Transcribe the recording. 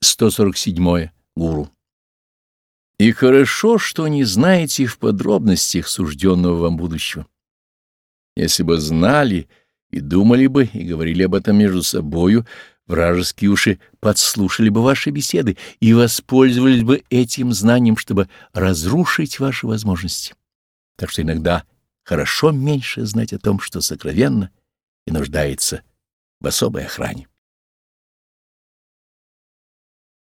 147. Гуру. И хорошо, что не знаете в подробностях сужденного вам будущего. Если бы знали и думали бы, и говорили об этом между собою, вражеские уши подслушали бы ваши беседы и воспользовались бы этим знанием, чтобы разрушить ваши возможности. Так что иногда хорошо меньше знать о том, что сокровенно и нуждается в особой охране.